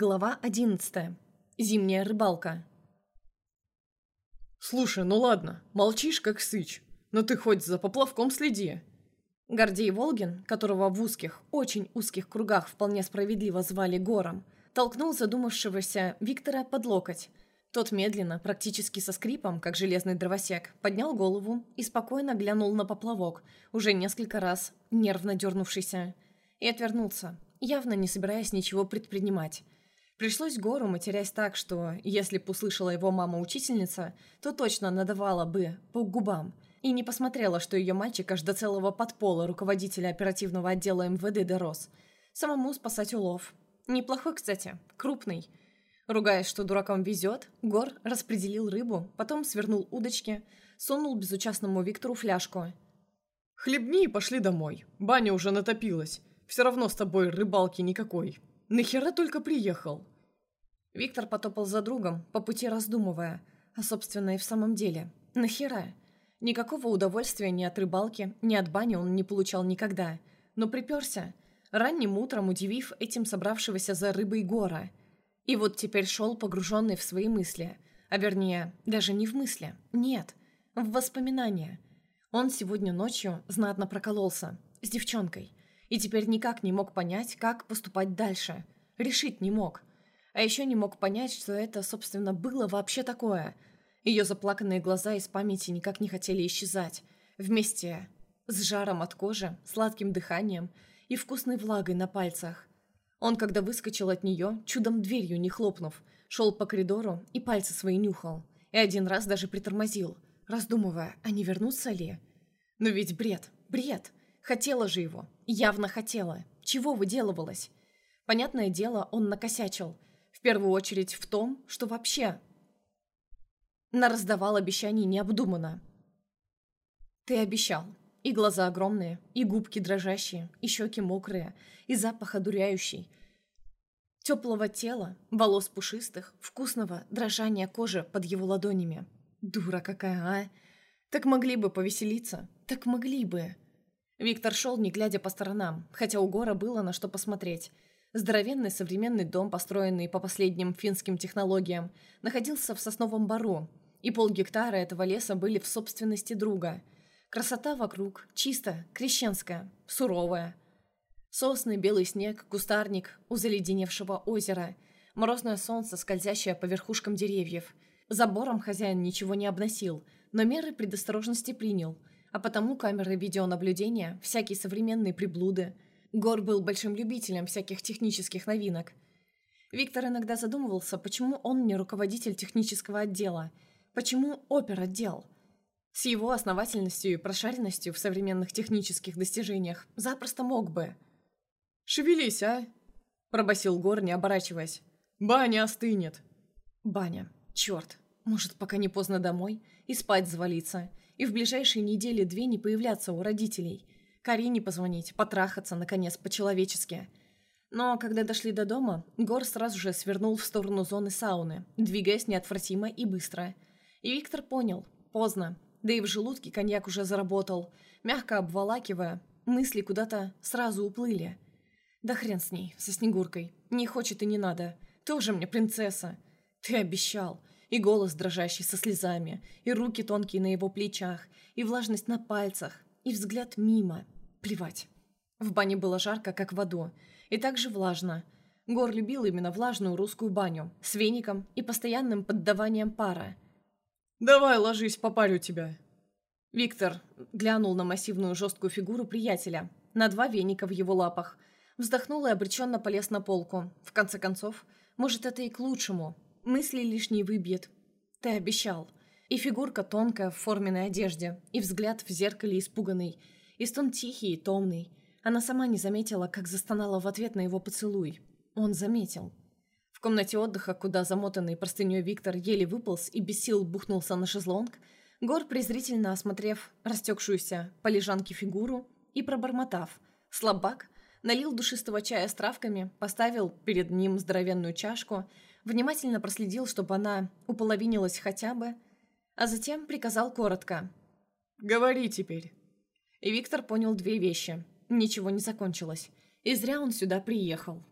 Глава 11. Зимняя рыбалка. «Слушай, ну ладно, молчишь как сыч, но ты хоть за поплавком следи». Гордей Волгин, которого в узких, очень узких кругах вполне справедливо звали Гором, толкнул задумавшегося Виктора под локоть. Тот медленно, практически со скрипом, как железный дровосек, поднял голову и спокойно глянул на поплавок, уже несколько раз нервно дернувшийся, и отвернулся, явно не собираясь ничего предпринимать. Пришлось Гору, матерясь так, что, если б услышала его мама-учительница, то точно надавала бы по губам и не посмотрела, что ее мальчик аж до целого подпола руководителя оперативного отдела МВД дорос. Самому спасать улов. Неплохой, кстати, крупный. Ругаясь, что дуракам везет, Гор распределил рыбу, потом свернул удочки, сунул безучастному Виктору фляжку. «Хлебни и пошли домой. Баня уже натопилась. Все равно с тобой рыбалки никакой. Нахера только приехал?» Виктор потопал за другом, по пути раздумывая, а собственно и в самом деле. Нахера? Никакого удовольствия ни от рыбалки, ни от бани он не получал никогда. Но приперся, ранним утром удивив этим собравшегося за рыбой гора. И вот теперь шел погруженный в свои мысли. А вернее, даже не в мысли. Нет, в воспоминания. Он сегодня ночью знатно прокололся. С девчонкой и теперь никак не мог понять, как поступать дальше. Решить не мог. А еще не мог понять, что это, собственно, было вообще такое. Ее заплаканные глаза из памяти никак не хотели исчезать. Вместе с жаром от кожи, сладким дыханием и вкусной влагой на пальцах. Он, когда выскочил от нее, чудом дверью не хлопнув, шел по коридору и пальцы свои нюхал. И один раз даже притормозил, раздумывая, а не вернуться ли. Но ведь бред, бред. Хотела же его. Явно хотела. Чего выделывалась? Понятное дело, он накосячил. В первую очередь в том, что вообще нараздавал обещаний необдуманно. Ты обещал. И глаза огромные, и губки дрожащие, и щеки мокрые, и запах одуряющий. Теплого тела, волос пушистых, вкусного дрожания кожи под его ладонями. Дура какая, а! Так могли бы повеселиться, так могли бы. Виктор шел, не глядя по сторонам, хотя у Гора было на что посмотреть. Здоровенный современный дом, построенный по последним финским технологиям, находился в сосновом бару, и полгектара этого леса были в собственности друга. Красота вокруг, чисто, крещенская, суровая. Сосны, белый снег, кустарник у заледеневшего озера, морозное солнце, скользящее по верхушкам деревьев. Забором хозяин ничего не обносил, но меры предосторожности принял – а потому камеры видеонаблюдения, всякие современные приблуды. Гор был большим любителем всяких технических новинок. Виктор иногда задумывался, почему он не руководитель технического отдела, почему опер-отдел. С его основательностью и прошаренностью в современных технических достижениях запросто мог бы. «Шевелись, а!» – пробасил Гор, не оборачиваясь. «Баня остынет!» «Баня. Черт. Может, пока не поздно домой и спать завалиться и в ближайшие недели две не появляться у родителей. Карине позвонить, потрахаться, наконец, по-человечески. Но когда дошли до дома, Гор сразу же свернул в сторону зоны сауны, двигаясь неотвратимо и быстро. И Виктор понял. Поздно. Да и в желудке коньяк уже заработал. Мягко обволакивая, мысли куда-то сразу уплыли. Да хрен с ней, со Снегуркой. Не хочет и не надо. Тоже мне принцесса. Ты обещал и голос дрожащий со слезами, и руки тонкие на его плечах, и влажность на пальцах, и взгляд мимо. Плевать. В бане было жарко, как в аду, и также влажно. Гор любил именно влажную русскую баню, с веником и постоянным поддаванием пара. «Давай, ложись, попарю тебя». Виктор глянул на массивную жесткую фигуру приятеля, на два веника в его лапах, вздохнул и обреченно полез на полку. В конце концов, может, это и к лучшему, Мысли лишние выбьет. Ты обещал. И фигурка тонкая в форменной одежде, и взгляд в зеркале испуганный, и стон тихий и томный. Она сама не заметила, как застонала в ответ на его поцелуй. Он заметил. В комнате отдыха, куда замотанный простыней Виктор еле выполз и без сил бухнулся на шезлонг, Гор, презрительно осмотрев растекшуюся по лежанке фигуру и пробормотав «слабак», налил душистого чая с травками, поставил перед ним здоровенную чашку – внимательно проследил, чтобы она уполовинилась хотя бы, а затем приказал коротко. «Говори теперь». И Виктор понял две вещи. Ничего не закончилось. И зря он сюда приехал.